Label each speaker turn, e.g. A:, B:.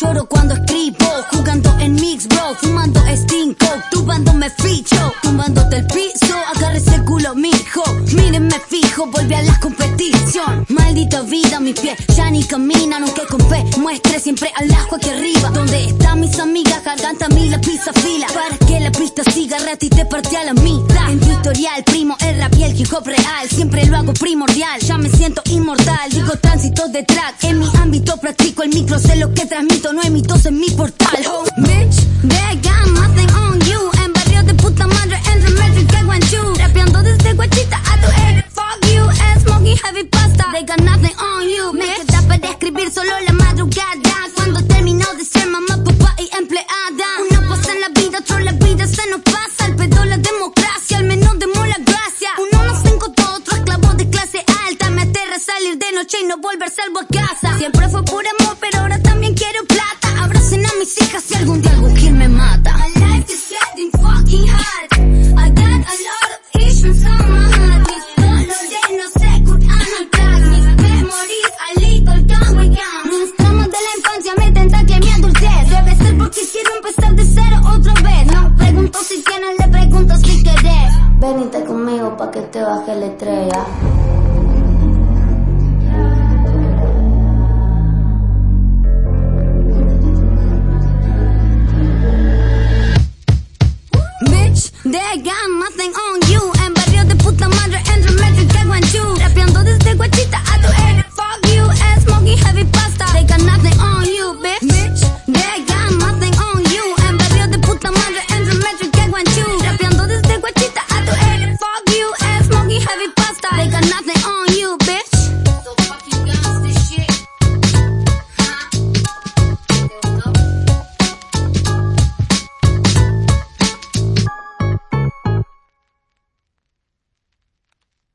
A: Hablo cuando escribo, jugando en mix, bro, fumando stinko, tumbándome ficho, tumbándote el piso, agárrese el culo, mijo. Mírenme fijo, vuelve a la competición. Maldita vida, mi pie ya ni caminan, aunque con fe muestre siempre al ajo aquí arriba. Donde están mis amigas, garganta mi la pizza fila. Pista siga, rati te partí a la mitad. En tu historial, primo, el rap y el hip hop real. Siempre lo hago primordial, ya me siento inmortal. Digo tránsito de track, en mi ámbito practico el micro, sé lo que transmito, no emito en mi portal. Oh, bitch, they got nothing on you. En barrio de puta madre, en remedio que guanchu. Rapeando desde guachita a tu head. Fuck you, and smoky heavy pasta. They got nothing on you. Me queda para escribir solo la madrugada. Noche y no volver salvo a casa. Siempre fue puro amor, pero ahora también quiero plata. Abracen a mis hijas si algún día algún quien me mata. My life is getting fucking hard. I got a lot of issues on my heart. Mis dolores no se curan al crack. Mis memories a little gone we gone. Mis traumas de la infancia me tenta que me adultez. Debe ser porque quiero empezar de cero otra vez. No pregunto si tienes, le pregunto si querés. Venite conmigo pa' que te baje la estrella. They got nothing on you. En barrio de puta madre, en